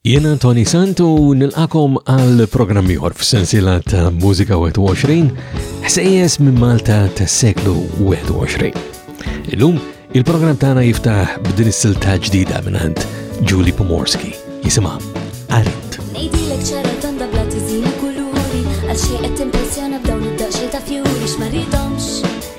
Jiena Tony Sant u nilqakom għal programm ieħor f'sensiela ta' Mużika 21 ħsejjes minn Malta tas-seklu 21. Illum il-programm tagħna jiftaħ b'din is-silta ġdida minn Julie Pomorski jisimha Arid. Ngħidilek ċara tonda bla tiżina kuluri għal xejn qed timpressjona b'dawn id-daqxej ta' fjuri x'maridhomx.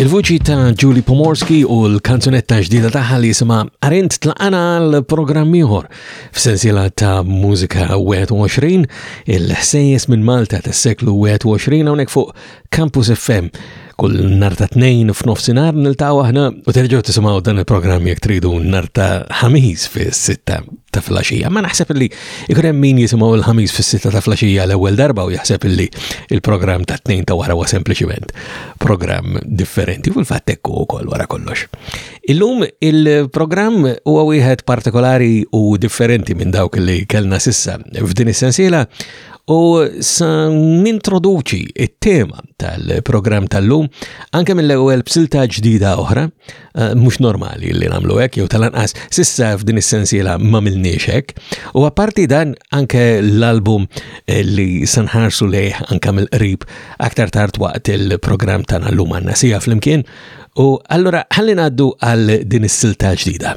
Il-vuċi ta' Julie Pomorski u l-kanzunetta ġdida taħħa li jisima Arint tlaqana l-programm ieħor f'sensiela ta' mużika 21 il-ħsejjes minn Malta tas-seklu 21 hawnhekk fuq Campus FM Kull nar ta' tnejn f'nofsinhar niltaqgħu aħna u terġgħu tisimgħu dan il-programm jekk tridu nar ta' ħamis fis-sitta ta' flaxija. Ma naħseb li ikun hemm min jisimgħu l-ħamis fis-sitta ta' flaxija l-ewwel darba u jaħseb li il-programm ta' tnejn ta' wara huwa sempliċiment programm differenti fil-fatt hekk ukoll wara kollox. Illum il-programm huwa wieħed partikolari u differenti minn dawk li kellna sissa f'din is-sensiela U sa nintroduċi it-tema tal-programm tal-lum anke mill-ewwel b'silta ġdida oħra, eh, mhux normali li nagħmlu hekk jew tal-anqas sissa f'din is-sensiela ma milniex hekk. U apparti dan anke l-album eh, li sanħarsu lejh anke mill-qrib aktar tard waqt il-programm tagħna llum għandna sija flimkien. U allura ħalli ngħaddu għal din is-silta ġdida.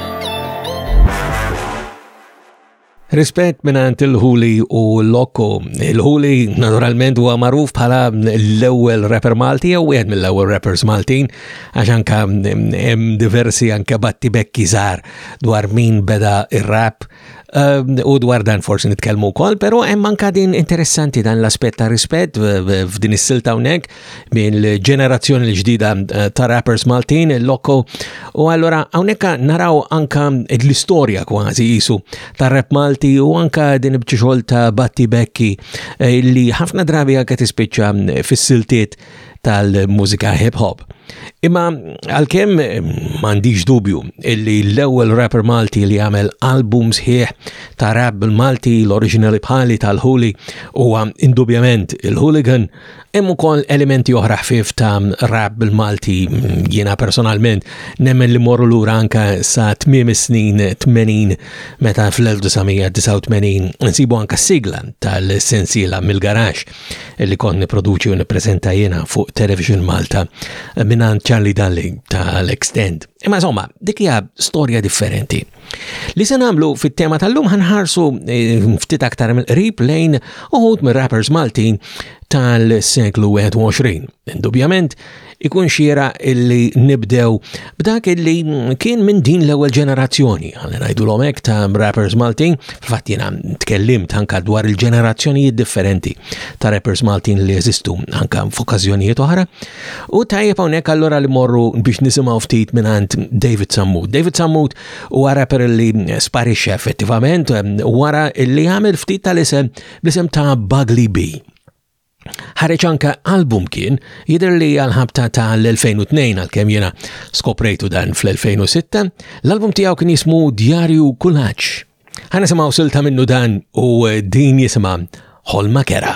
Rispett minant il-ħuli u l-lokku. Il-ħuli naturalment huwa magħruf bħala l-ewwel rapper Malti jew wieħed mill-ewwel rappers Maltin għax anka hemm diversi anke batti bekki żgħar dwar min beda ir-rap Ehm, u dwar dan forsi nitkellmu wkoll, però hemm anka din interessanti dan l-aspett ta' rispett f'din is-silta hawnhekk minn ġenerazzjoni l-ġdida eh, ta' rappers Maltin, il-Loko. U allura hawnhekk naraw anka l-istorja kważi jisu ta' rap Malti u anka din bċixol ta' Batti Bekki eh, li ħafna drabi anka tispiċċa fis-siltiet tal-mużika hip hop. Imma għalkemm m'għandix dubju illi l-ewwel rapper Malti li għamel album sħiħ ta' rap bil-Malti l-oriġinali bħali tal-Huli huwa indubjament il-Hooligan, hemm ukoll elementi oħra ħfif ta' rap bil-Malti jiena personalment nemmen li morru lura anka sa tmiem is-snin 80 meta fl-1989 nsibu anka sigla tal-sensiela mill-garax li kont nipproduċi u nippreżenta jiena fuq Television Malta mingħand Charlie Dalli ta' l-Extend. Imma insomma, dik hija storja differenti. Li se nagħmlu fit-tema tal-lum ħanħarsu eh, ftit aktar mill-qrib lejn uħud mir-rappers Maltin tal-seklu 21. Indubjament, ikun xiera illi nibdew b'dak illi kien minn din l-ewwel ġenerazzjoni, għalli ngħidu l-omek ta' rappers Maltin, fatt jiena tkellim tanka dwar il-ġenerazzjonijiet differenti ta' rappers Maltin li jeżistu anka f'okkażjonijiet oħra. U tajjeb hawnhekk allura li morru biex nisimgħu ftit mingħand David Sammut. David Sammut huwa rapper li sparixxa effettivament wara illi għamel ftit tal-isem l-isem ta' Bugly B. Ħareġ anka album kien, jidher li għal-ħabta ta' l-2002 għal-kem jena skoprejtu dan fl-2006, l-album tijaw kien jismu Djarju Kulaċ. Ħana semaw silta minnu dan u eh, din jisima Holma Kera.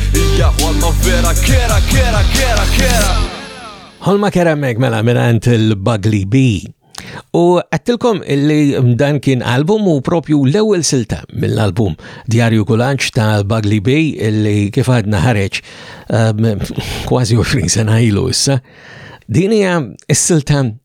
Hija ħolma vera kera kera kera kera. Ħolma kera mek mela minant il-Bugly Bee. U għattilkom li dan kien album u propju l-ewel silta mill-album Diarju Kulanċ ta' Bagli Bay li kif għadna ħareġ um, kważi 20 sena ilu issa. Din hija s-silta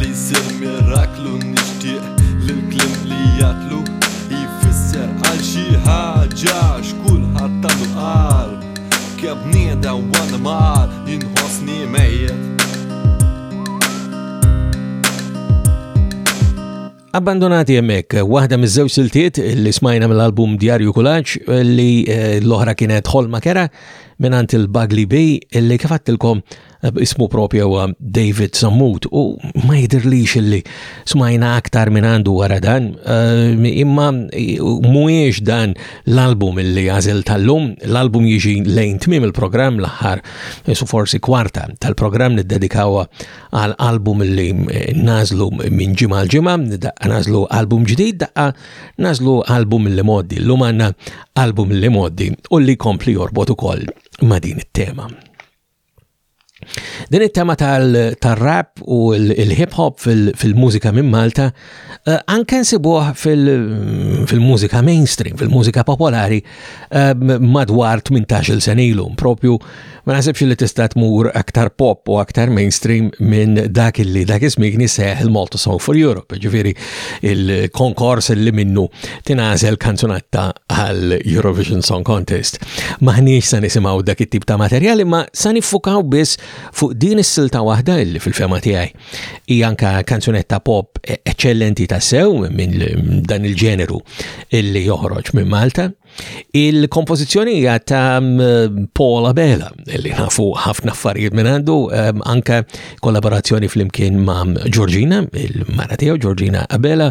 Li jsir miraklu nixtieq li l-kliem li jgħatlu Jfisser għal xi ħaġa x'kulħadd għandu qalb Kemm bniedem u annimal jinħossni mejjet Abbandonati hemmhekk, waħda miż-żewġ siltiet li smajna mill-album Djarju Kulaġġ li eh, l-oħra kienet Ħolma Kera mingħand il-Bagli B li kif għattilkom ismu propju huwa David Sammut u ma jidirlix illi smajna aktar minn għandu wara dan, eh, imma eh, mhuwiex dan l-album illi għażil tal-lum, l-album jiġi lejn tmiem il-programm l-aħħar eh, su forsi kwarta tal-programm niddedikawa għal album illi nażlu minn ġimgħa l-ġimgħa, daqqa nażlu album ġdid, daqqa nażlu album illi moddi, l-lum għandna album illi moddi u li kompli jorbot ukoll ma' din it-tema. Din it-tema tal-rap u l-hip hop fil-mużika minn Malta eh, anke nsibuh fil-mużika mainstream, fil-mużika popolari eh, madwar 18 sen ilu, propju ma nasibx li tista' tmur aktar pop u aktar mainstream minn dak li dak ismigni seħ il-Malta Song for Europe, ġifieri il-konkors li minnu tingħażel kanzunatta għal Eurovision Song Contest. Maħniex sa nisimgħu dak it-tip ta' materjal imma sa niffukaw biss fuq din is-silta waħda li fil-fema tiegħi. Hija anka kanzunetta pop e- eċċellenti ta' sew minn dan il-ġeneru illi joħroġ minn Malta. Il-kompożizzjoni hija ta' Paul Abela li nafu ħafna affarijiet minn għandu anka kollaborazzjoni flimkien ma' Giorgina, il-mara tiegħu Giorgina Abela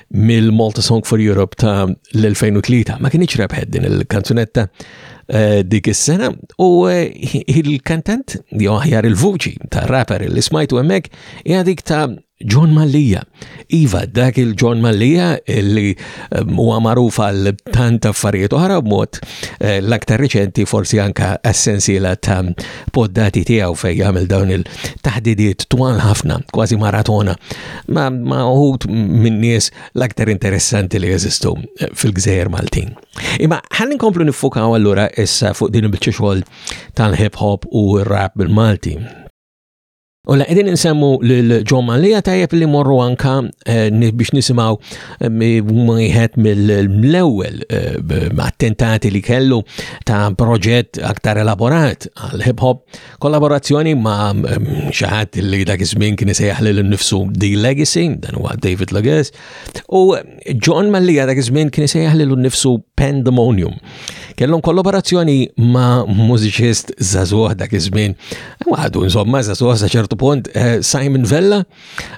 mill-Malta Song for Europe ta' l-2003 ma kienieċ rebħed din il-kanzunetta eh, dik is-sena u eh, il-kantant jew aħjar il-vuċi ta' rapper li smajtu hemmhekk hija dik ta' John Mallia. Iva, dak il-John Mallia li ehm, huwa magħruf għal tant affarijiet oħra b'mod eh, l-aktar reċenti forsi anka essenzjela ta' poddati tiegħu fejn jagħmel dawn il-taħdidiet twal ħafna, kważi maratona ma, ma uħut minn nies l-aktar interessanti li jeżistu eh, fil-gżejjer Maltin. Imma ħalli nkomplu nifukaw allura issa fuq din il-biċċa xogħol tal-hip hop u r-rap bil-Malti. U la qegħdin insemmu lil John Malija tajjeb li morru anka eh, biex nisimgħu eh, wieħed mill-ewwel eh, attentati li kellu ta' proġett aktar elaborat għal hip hop Kollaborazzjoni ma' xaħat li dak iż-żmien kien isejjaħ lil nifsu The Legacy, dan huwa David Lages, u John Mallia dak iż-żmien kien isejjaħ lil nifsu Pandemonium. Kellhom kollaborazzjoni ma' mużiċist żagħżugħ dak iż-żmien, għadu insomma żagħżugħ sa ċertu punt eh, Simon Vella,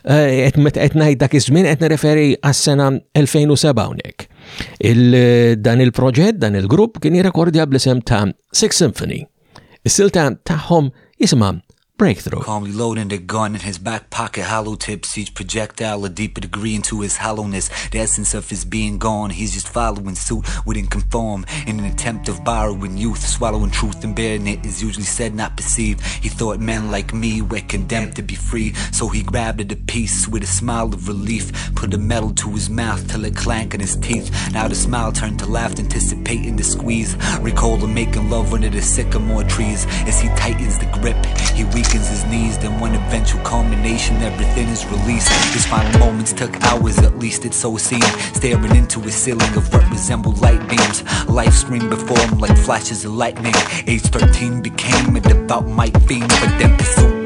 eh, qed meta qed ngħid dak iż-żmien qed nirreferi għas-sena 2007 hawnhekk. Il dan il-proġett, dan il-grupp kien jirrekordja bl-isem ta' Six Symphony. Is-silta tagħhom jisimha breakthrough. Calmly loading the gun in his back pocket, hollow tips, each projectile a deeper degree into his hollowness. The essence of his being gone, he's just following suit, wouldn't conform. In an attempt of borrowing youth, swallowing truth and bearing it is usually said, not perceived. He thought men like me were condemned to be free, so he grabbed at a piece with a smile of relief, put the metal to his mouth till it clanked in his teeth. Now the smile turned to laugh, anticipating the squeeze. Recall him making love under the sycamore trees as he tightens the grip. He weakens weakens his knees Then one eventual culmination, everything is released His final moments took hours, at least it so seemed Staring into a ceiling of what resembled light beams Life streamed before him like flashes of lightning Age 13 became a devout might fiend But then pursued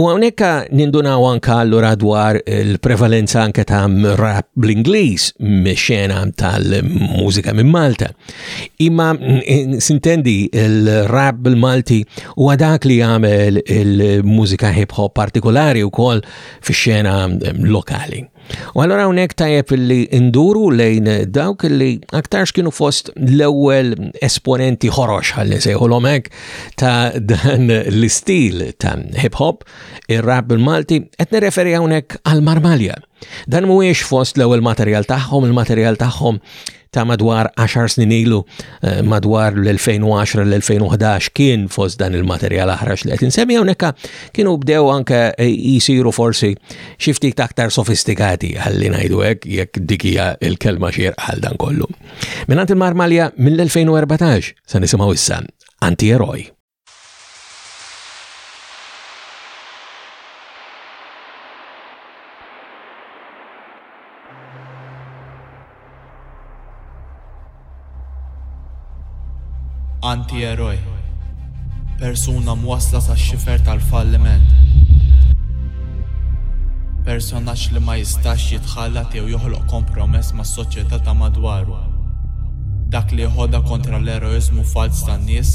U għawnek nindunaw anka allura dwar il-prevalenza anka ta' rap bl-Inglis xena tal-mużika minn Malta. Imma sintendi il-rap bil-Malti u għadak li għamel il-mużika hip-hop partikolari u kol fi xena lokali. U allora hawnhekk tajjeb li nduru lejn dawk li aktarx kienu fost l-ewwel esponenti ħorox ħalli sejħulhom hekk ta' dan l-istil ta' hip hop, ir-rap bil-Malti, qed nirreferi hawnhekk għal Marmalja. Dan mhuwiex fost l-ewwel materjal tagħhom, il-materjal tagħhom ta' madwar 10 snin ilu eh, madwar l-2010 l-2011 kien fost dan il-materjal aħrax li qed insemmi hawnhekk kienu bdew anke eh, jisiru forsi xi ftit aktar sofistikati ħalli ngħidu hekk jekk dik hija l-kelma xierq għal dan kollu. Minant il-Marmalja mill-2014 se nisimgħu issa Anti-Eroj. Antieroj, persuna mwassla sax-xifer tal-falliment. Personaġġ li ma jistax jitħallat jew joħloq kompromess mas-soċjetà ta' madwaru. Dak li jħodha kontra l-eroiżmu falz tan-nies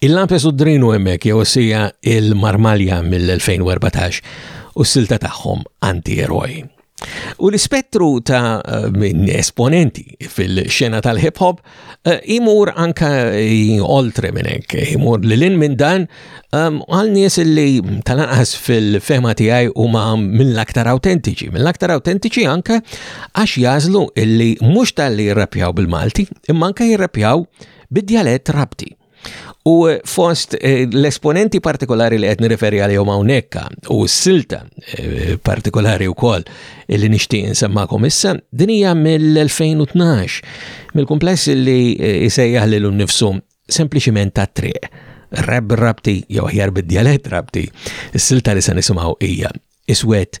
Il-lapes u d-drinu hemmhekk jew sija il-marmalja mill-2014 u s-silta tagħhom anti-eroj. U l-ispettru ta' eh, minn esponenti fil-xena tal-hip hop eh, imur anka eh, oltre minn hekk, imur li lin minn dan għal nies li tal-anqas fil-fema tiegħi huma mill-aktar autentiċi, mill-aktar autentiċi anka għax jażlu illi mhux tal-li jirrapjaw bil-Malti, imma anka jirrapjaw bid-djalett Rabti. U eh, fost eh, l-esponenti partikolari li qed nirreferi għalihom hawnhekk u s-silta eh, partikolari wkoll li nixtieq insemmakom issa, din hija mill-2012 mill-kumpless li jsejjaħ lil nnifsu sempliċiment ta' triq. Rab rabti jew aħjar bid-djalett rabti, is-silta li se nisimgħu hija iswed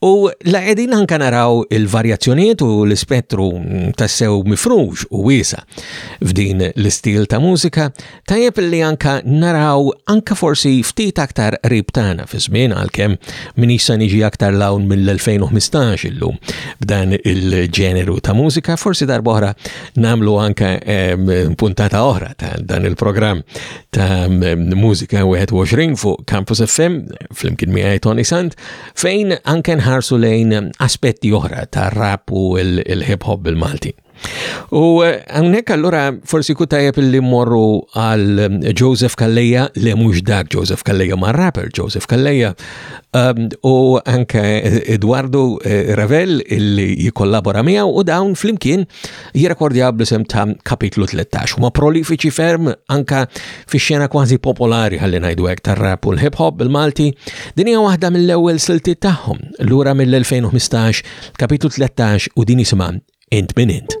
U la qegħdin anka naraw il-varjazzjonijiet u l-ispettru tassew mifrux u wiesa f'din l-istil ta' mużika, tajjeb li anka naraw anka forsi ftit aktar qrib tagħna fi żmien għalkemm minix se niġi aktar lawn mill-2015 illum b'dan il-ġeneru ta' mużika, forsi darba oħra nagħmlu anka puntata oħra ta' dan il-programm ta' mużika 21 fuq Campus FM fl-imkien miħaj Tony Sant fejn anke nħarsu lejn aspetti oħra ta' rap u l-hip hop bil-Malti. U eh, għannek allura forsi kutajab li morru għal eh, Joseph Kalleja, li mux dak Joseph Kalleja ma' rapper Joseph Kalleja, um, u anke Eduardo eh, Ravel illi jikollabora miegħu u dawn flimkien jirrekordjaw bl-isem ta' kapitlu 13. Ma prolifiċi ferm anka fi xena kważi popolari ħalli ngħidu hekk tar-rap u l-hip hop bil-Malti, din hija waħda mill-ewwel siltiet tagħhom. Lura mill-2015, kapitlu 13 u din isimha Int min int.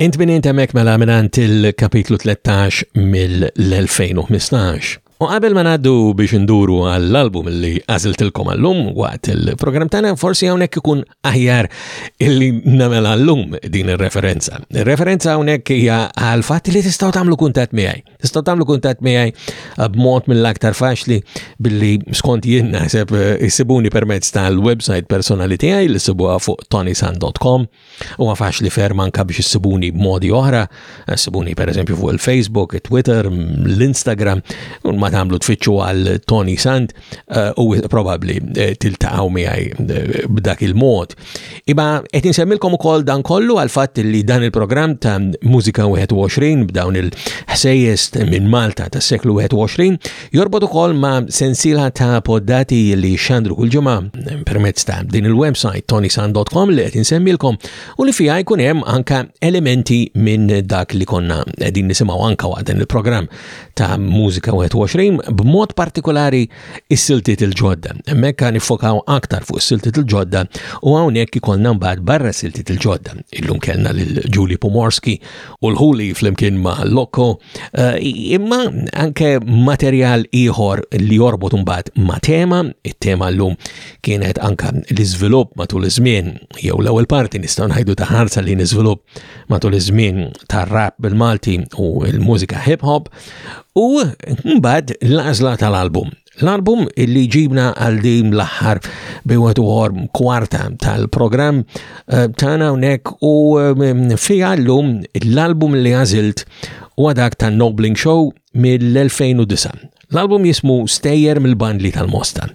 Int min jintemek mela minant il-kapitlu 13 mill-2015. U qabel ma naddu biex induru għall-album li għaziltilkom għallum waqt il-program tana forsi hawnhekk ikun aħjar illi namel għallum din ir-referenza. Ir-referenza hawnhekk hija għal fatt li tistgħu tagħmlu kuntat miegħi. Tista' tagħmlu kuntatt miegħi eh, b'mod mill-aktar faċli billi skont jien naħseb eh, issibuni permezz tal-website personali tiegħi li sibuha fuq tonisan.com u faċli ferm anka biex issibuni b'modi oħra, eh, issibuni pereżempju fuq il-Facebook, it-Twitter, l-Instagram, u ma tagħmlu tfittxu għal Tony Sand Eh, u probabli eh, tiltaqaw miegħi eh, b'dak il-mod. Iba qed insemmilkom ukoll dan kollu għal fatt li dan il-programm ta' Mużika 21 b'dawn il-ħsejjes minn Malta tas seklu 21 jorbot ukoll ma' sensila ta' poddati li xandru kull ġimgħa permezz ta' din il-website tonisan.com li qed insemmilkom u li fiha jkun hemm anka elementi minn dak li konna qegħdin nisimgħu anka waqt dan il-programm ta' Mużika 21, b'mod partikolari is-siltiet il-ġodda. Hemmhekk għan nifokaw aktar fuq is-siltiet il-ġodda u hawnhekk ikollna mbagħad barra siltiet il-ġodda. Illum kellna lil Julie Pomorski u l-ħuli flimkien ma' Lokko, eh, imma anke materjal ieħor li jorbot mbagħad ma' tema, it-tema llum kienet anke l-iżvilupp matul iż-żmien jew l-ewwel parti nistgħu ngħidu ta' ħarsa li niżvilupp matul iż-żmien tar-rap bil-Malti u l-mużika hip hop u mbagħad l-għażla tal-album. L-album illi ġibna għal din l-aħħar biwet uħor kwarta tal-programm eh, tana unek u eh, fija l-lum l-album li għazilt u għadak ta' Nobling Show mill-2009. L-album jismu Stejer mill-bandli tal-Mosta.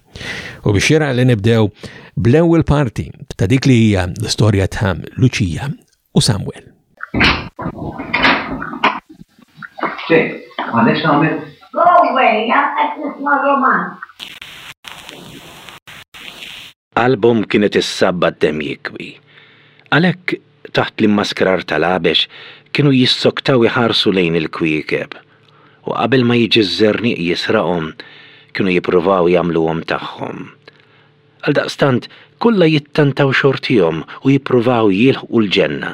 U biex li nibdew bl-ewwel parti ta' dik li hija l-istorja ta' Lucia u Samuel. Xejn, għandek x'għamel? Broadway, għandek nisma' roman. Album kienet is-sabba d-dem jikwi. Għalhekk taħt l-immaskrar tal-għabex kienu jissoktaw iħarsu lejn il-kwiekeb u qabel ma jiġi ż-żerniq jisraqhom kienu jippruvaw jagħmluhom tagħhom. Għaldaqstant, kollha jittantaw xortihom u jippruvaw jilħqu l-ġenna.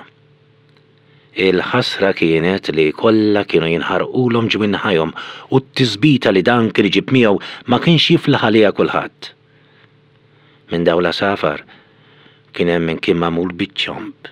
Il-ħasra kienet li kollha kienu jinħarqulhom ġmien naħajhom u t-tisbita li dan kien iġib miegħu ma kienx jiflaħ għaliha kulħadd. Minn dawn l-għasafar kien hemm min kien magħmul biċ-ċomb.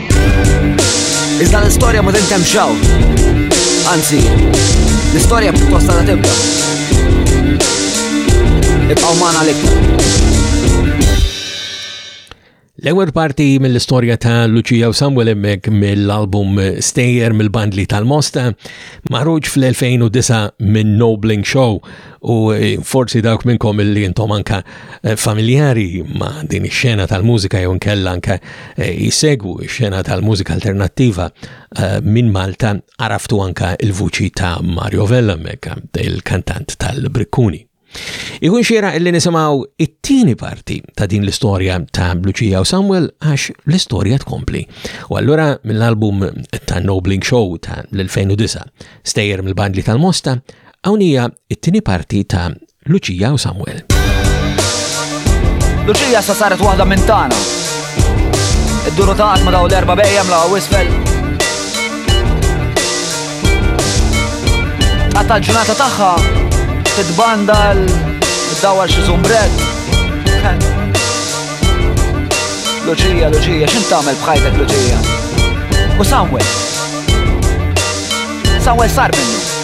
Iżda l-istorja ma tintem xaw. Anzi, l-istorja pjuttost għadha tibda. Ibqgħu magħna l-iktar. L-ewwel parti mill-istorja ta' Lucia u Samuel Emmek mill-album Stayer mill-bandli tal-Mosta, maħruġ fl-2009 minn Nobling Show U eh, forsi dawk minnkom li intom anka eh, familjari ma' din ix-xena tal-mużika jew nkella anka eh, jisegwu x-xena tal-mużika alternattiva minn Malta għaraftu anka il-vuċi ta' Mario Vella mekka il-kantant tal-Brikkuni. Ikun xera illi nisimaw it-tieni parti ta' din l-istorja ta' Lucia u Samuel għax l-istorja tkompli. U allura mill-album ta' Nobling Show ta' l-2009, stejjer mill-bandli tal-Mosta, Hawn hija t-tieni parti ta' Luċija u Samuel. Luċija sa saret waħda minn tagħna. Id-duru ta' ma daw l-erba' bejjem la' wisfel. Għatta l-ġurnata tagħha titbanda l-dawar xi zumbret. Luċija, Luċija, x'int tagħmel bħajtek Luċija? U Samuel. Samuel sar minnu.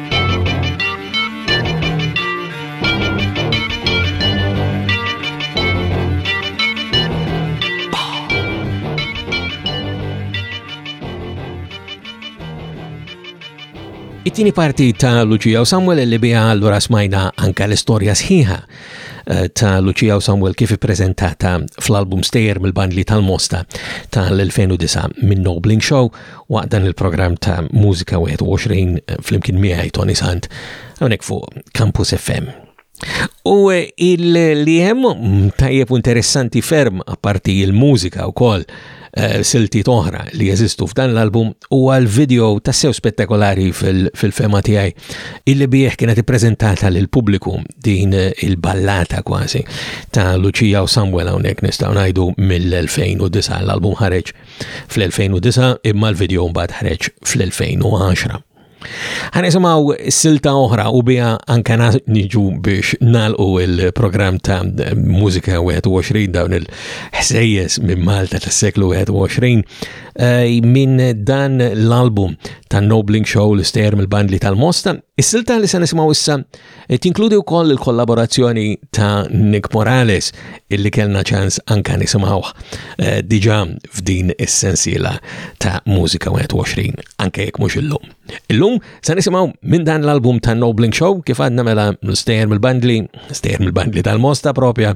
It-tieni parti ta' Lucia u Samuel li bija allura smajna anka l-istorja sħiħa eh, ta' Lucia u Samuel kif ippreżentata fl-album Stejer mill-bandli tal-Mosta tal-2009 minn Nobling Show waqt dan il-programm ta' Mużika 21 eh, flimkien miegħi Tony Sant hawnhekk fuq Campus FM. U eh, il-li hemm mm, tajjeb interessanti ferm apparti il-mużika wkoll eh, silti oħra li jeżistu f'dan l-album u għal video tassew spettakolari fil-fema tiegħi illi bieħ kienet ippreżentata lil pubbliku din il-ballata kważi ta' Lucia u Samuel hawnhekk nistgħu ngħidu mill-2009 l-album ħareġ fl-2009 imma l-video mbagħad ħreġ fl-2010. Ħanisimaw silta oħra u biha anka niġu biex nalqu il-programm ta' Mużika 21 dawn il-ħsejjes minn Malta tas-seklu 21 eh, minn dan l-album ta' Nobling Show l-istejer mill-bandli tal-Mosta. Is-silta li se nisimgħu issa Tinkludi wkoll il-kollaborazzjoni ta' Nick Morales illi kellna ċans anka nisimgħuh eh, diġà f'din is-sensiela ta' Mużika 21 anke jekk mhux illum. Illum se nisimgħu minn dan l-album ta' Nobling Show kif għadna mela stejjer mill-bandli, stejjer mill-bandli tal-mosta propja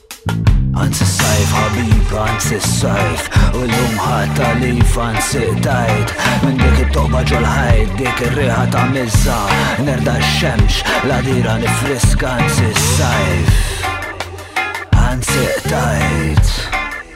Anzi sajf ħabib, anzi sajf U l-lum ħatta li fansi tajt Minn dik it-toba ġol ħajt Dik ir-riħa ta' mizza Nerda x-xemx La dira nifriska anzi sajf Anzi tajt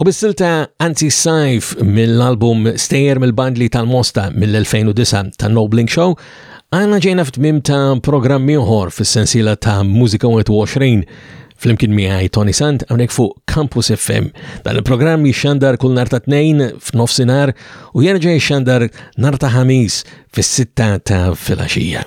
U bis-silta Anzi Sajf mill-album Stejer mill-bandli tal-Mosta mill-2009 ta' Nobling Show, għana ġejna f'tmim ta' programm ieħor fis-sensiela ta' Mużika 21 fl-imkien miħaj Tony Sant għonek fuq Campus FM. Dan il-programm jixxandar kull nar ta' tnejn f'nofsinar u jerġa' jixxandar nar ta' ħamis fis-sitta ta' filgħaxija.